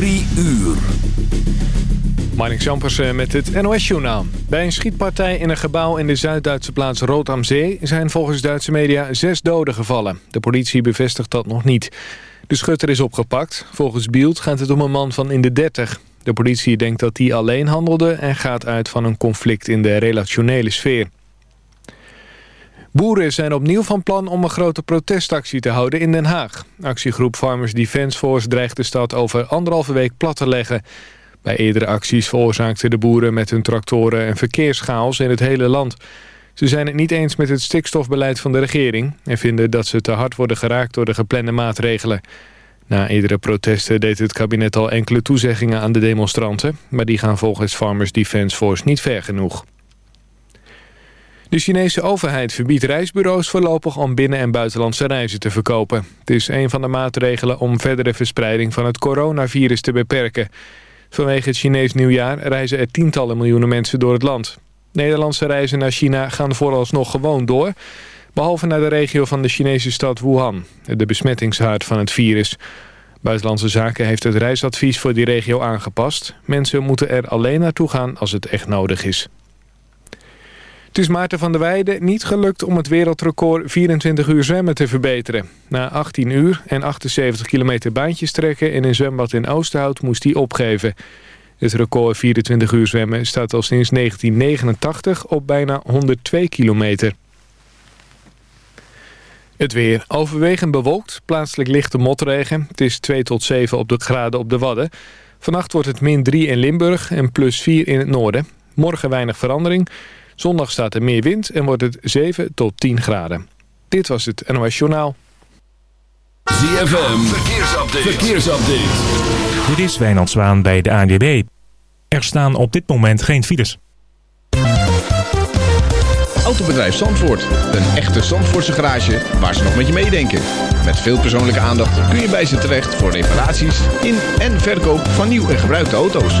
Drie uur. Marnik met het NOS-journaal. Bij een schietpartij in een gebouw in de Zuid-Duitse plaats Rood am Zee... zijn volgens Duitse media zes doden gevallen. De politie bevestigt dat nog niet. De schutter is opgepakt. Volgens Bild gaat het om een man van in de 30. De politie denkt dat hij alleen handelde... en gaat uit van een conflict in de relationele sfeer. Boeren zijn opnieuw van plan om een grote protestactie te houden in Den Haag. Actiegroep Farmers Defence Force dreigt de stad over anderhalve week plat te leggen. Bij eerdere acties veroorzaakten de boeren met hun tractoren een verkeerschaos in het hele land. Ze zijn het niet eens met het stikstofbeleid van de regering... en vinden dat ze te hard worden geraakt door de geplande maatregelen. Na eerdere protesten deed het kabinet al enkele toezeggingen aan de demonstranten... maar die gaan volgens Farmers Defence Force niet ver genoeg. De Chinese overheid verbiedt reisbureaus voorlopig om binnen- en buitenlandse reizen te verkopen. Het is een van de maatregelen om verdere verspreiding van het coronavirus te beperken. Vanwege het Chinees nieuwjaar reizen er tientallen miljoenen mensen door het land. Nederlandse reizen naar China gaan vooralsnog gewoon door... behalve naar de regio van de Chinese stad Wuhan, de besmettingshaard van het virus. Buitenlandse Zaken heeft het reisadvies voor die regio aangepast. Mensen moeten er alleen naartoe gaan als het echt nodig is. Het is Maarten van der Weijden niet gelukt om het wereldrecord 24 uur zwemmen te verbeteren. Na 18 uur en 78 kilometer baantjes trekken in een zwembad in Oosterhout moest hij opgeven. Het record 24 uur zwemmen staat al sinds 1989 op bijna 102 kilometer. Het weer overwegend bewolkt, plaatselijk lichte motregen. Het is 2 tot 7 op de graden op de Wadden. Vannacht wordt het min 3 in Limburg en plus 4 in het noorden. Morgen weinig verandering. Zondag staat er meer wind en wordt het 7 tot 10 graden. Dit was het NOS Journaal. ZFM, verkeersupdate. verkeersupdate. Dit is Wijnand Zwaan bij de ANWB. Er staan op dit moment geen files. Autobedrijf Zandvoort. Een echte Zandvoortse garage waar ze nog met je meedenken. Met veel persoonlijke aandacht kun je bij ze terecht voor reparaties in en verkoop van nieuw en gebruikte auto's.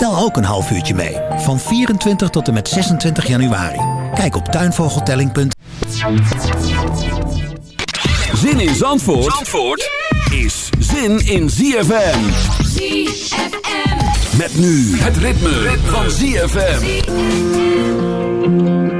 Tel ook een half uurtje mee. Van 24 tot en met 26 januari. Kijk op tuinvogeltelling.nl Zin in Zandvoort, Zandvoort is zin in ZFM. ZFM. Met nu het ritme, ritme. van ZFM. so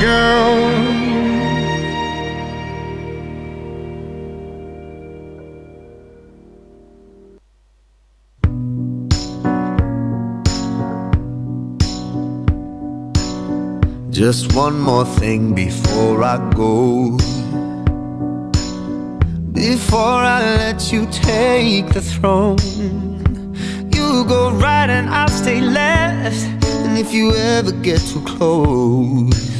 Girl. Just one more thing before I go. Before I let you take the throne, you go right and I'll stay left. And if you ever get too close,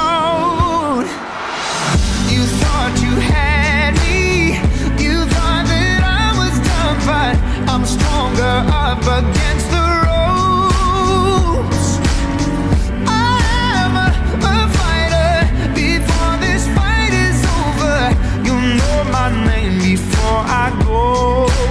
I am a fighter before this fight is over. You know my name before I go.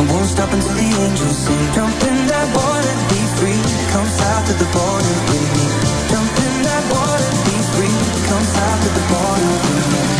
I won't stop until the angels. Jump in that water, be free. Come south of the with me. Jump in that water, be free. Come south of the border with me.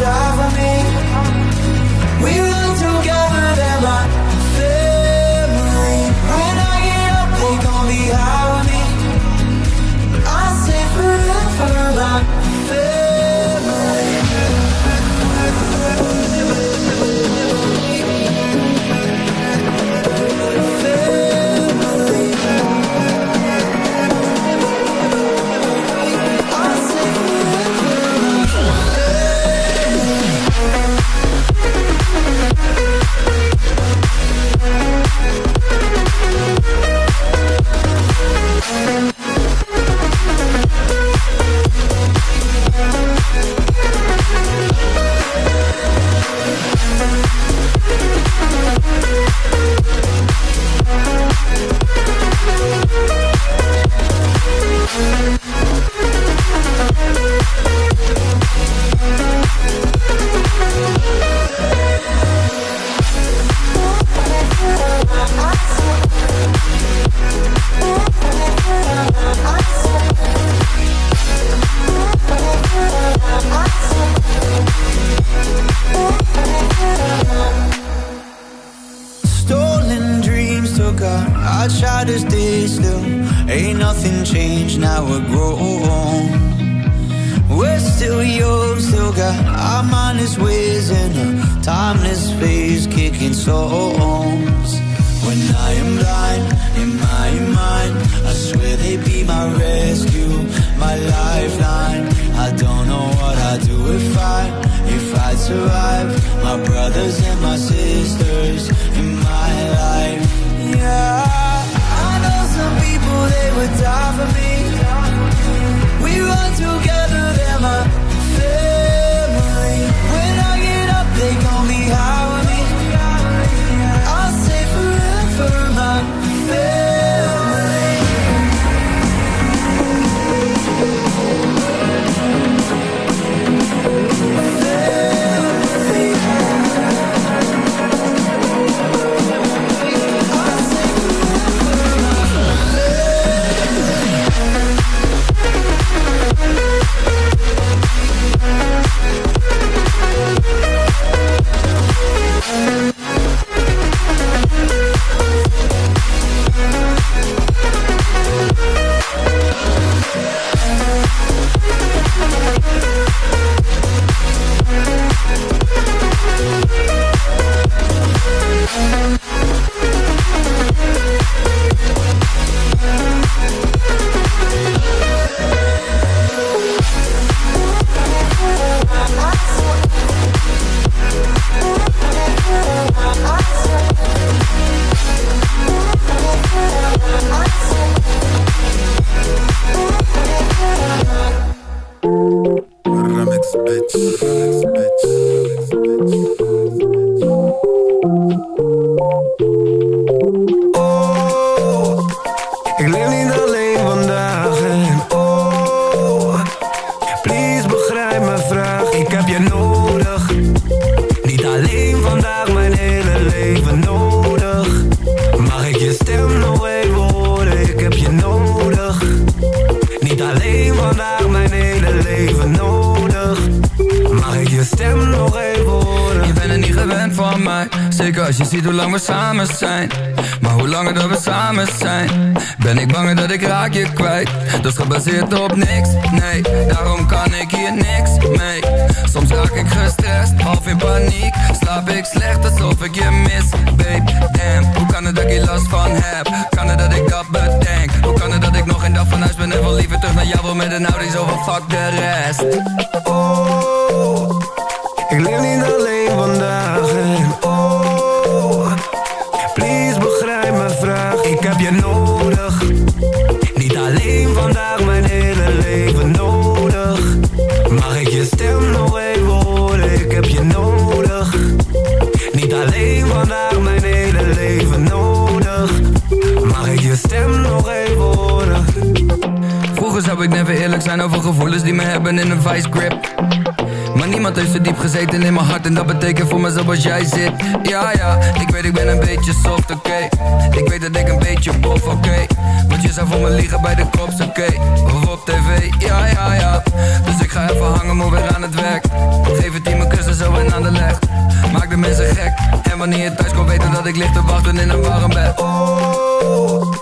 die Slaap ik slecht alsof ik je mis Babe, damn Hoe kan het dat ik hier last van heb? Kan het dat ik dat bedenk? Hoe kan het dat ik nog een dag van huis ben En wel liever terug naar jou wil met een Audi Zo van fuck de rest? Oh, ik niet me hebben in een vice grip. Maar niemand heeft zo diep gezeten in mijn hart En dat betekent voor me zoals jij zit. Ja ja, ik weet ik ben een beetje soft, oké. Ik weet dat ik een beetje bof, oké. Want je zou voor me liegen bij de kops, oké. Of op tv, ja ja ja. Dus ik ga even hangen, moet weer aan het werk. Geef het team mijn kussen zo en aan de leg. Maak de mensen gek. En wanneer je thuis komt weten dat ik lig te wachten in een warm bed. Oh,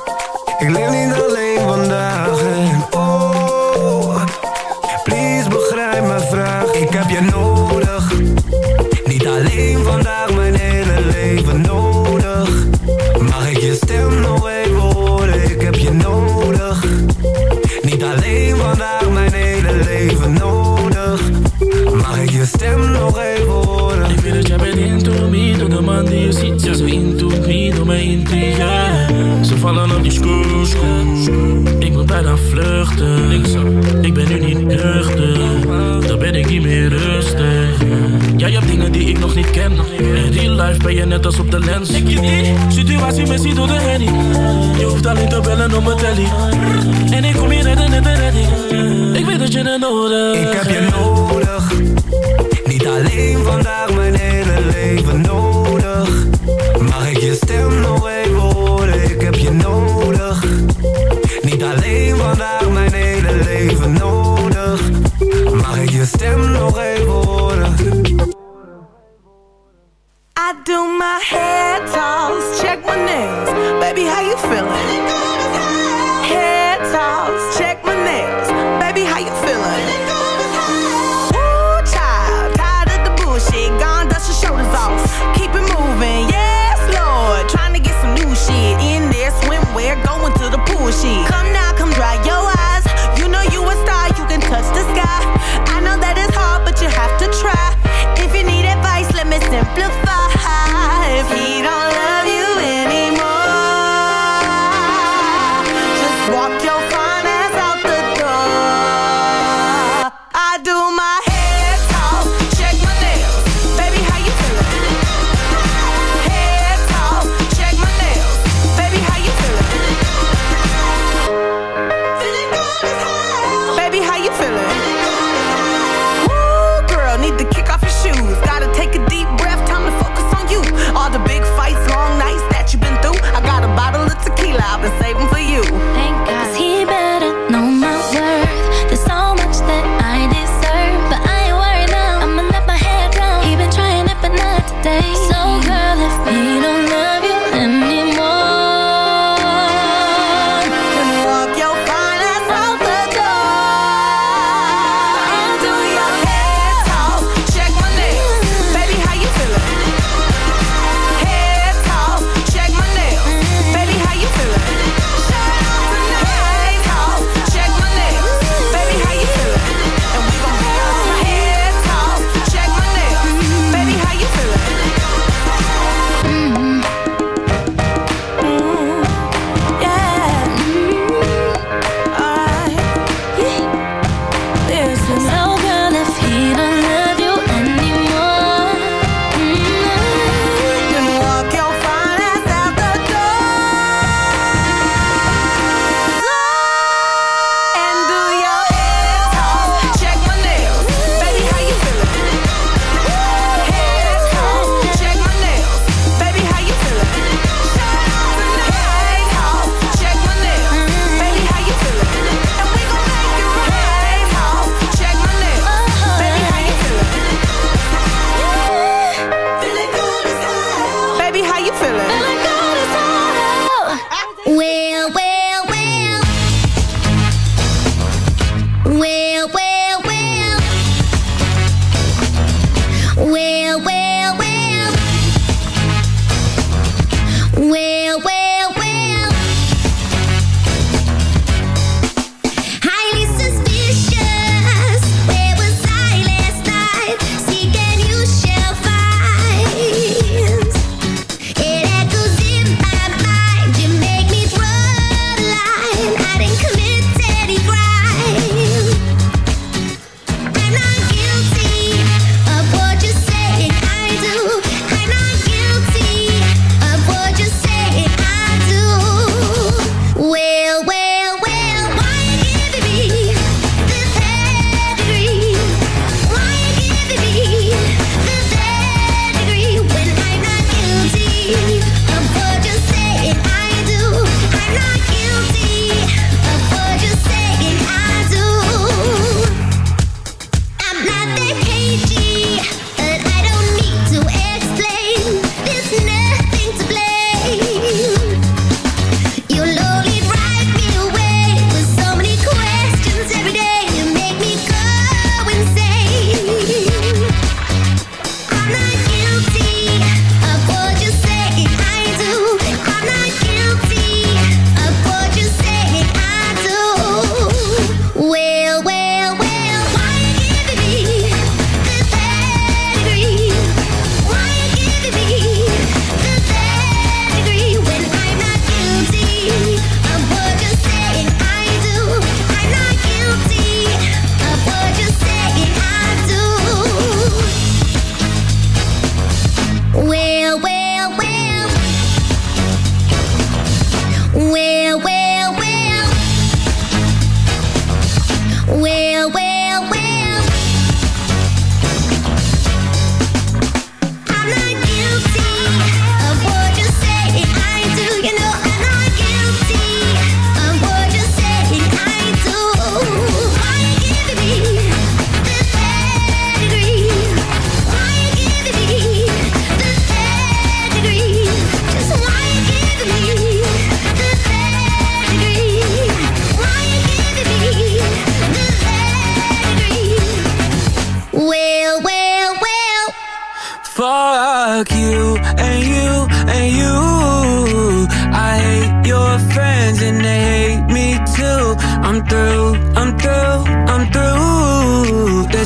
ik leef niet alleen vandaag Ik heb niet ken In real life ben je net als op de lens Ik je die situatie missie door de henny Je hoeft alleen te bellen op mijn telly En ik kom hier redden net een redding Ik weet dat je het nodig Ik heb je nodig, niet alleen vandaag, mijn hele leven nodig. Mag ik je stem nog even horen? Ik heb je nodig, niet alleen vandaag, mijn hele leven nodig. Mag ik je stem nog even horen? do my hair toss, check my nails. Baby, how you feeling? Hair toss, check my nails. Baby, how you feeling? Ooh, child, tired of the bullshit. Gone, dust your shoulders off. Keep it moving, yes, Lord. Trying to get some new shit in there. Swimwear, going to the pool shit. Come now, come dry your eyes. You know you a star, you can touch the sky. I know that it's hard, but you have to try simplify he don't love you anymore. Just walk Fuck you and you and you. I hate your friends and they hate me too.